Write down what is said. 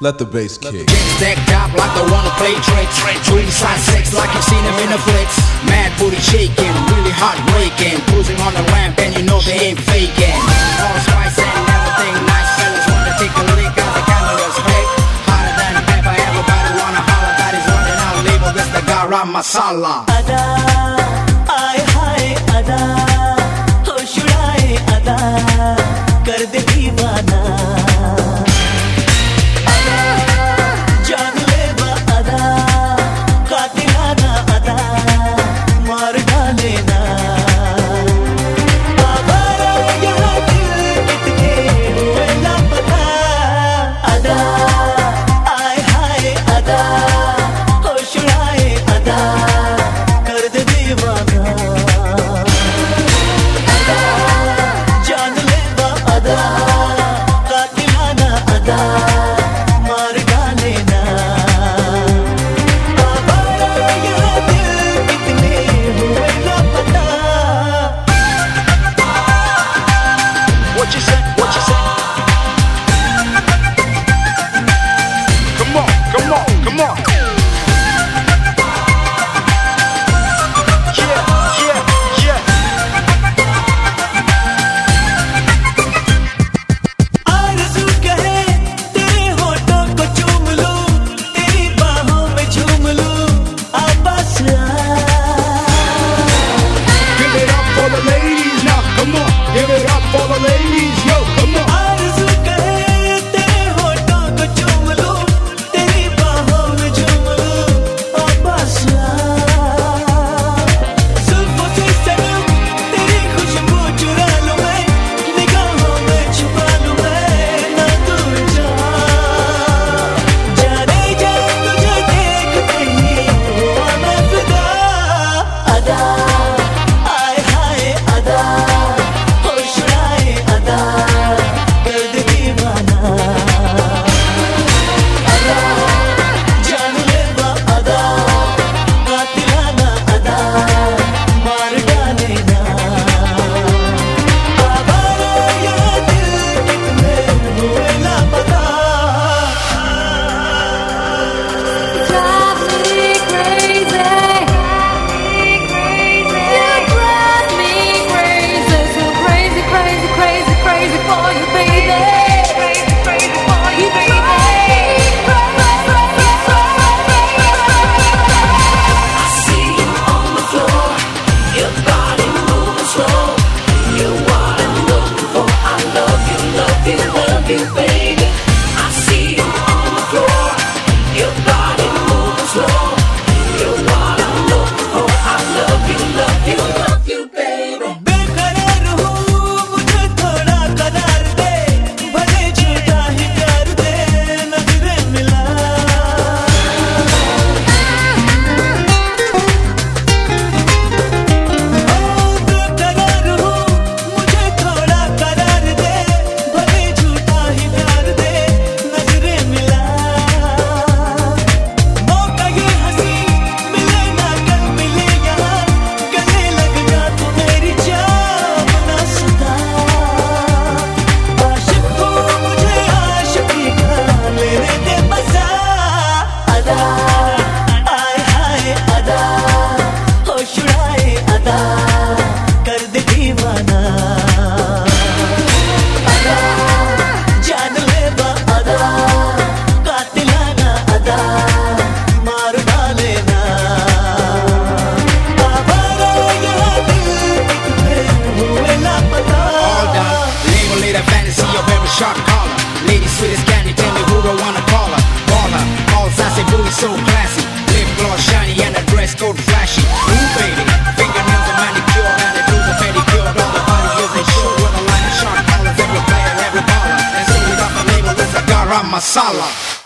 Let the bass kick. Stacked up like I wanna play tricks. Dream side sex like you've seen them in the flicks. Mad booty shaking, really hot breaking. Cruising on the ramp and you know they ain't faking. All spice and everything nice. Fellas wanna take a lick out the cameras big. Hotter than a pepper, everybody wanna holler. That is running out label, that's the garam masala. Ada nada. feel so classy. Lip gloss shiny and a dress code flashy. Ooh, baby, fingernails are manicured and a do the pedicure. All the body is a show with a line of sharp colors. Every player, every baller. And so without the label, it's a garam masala.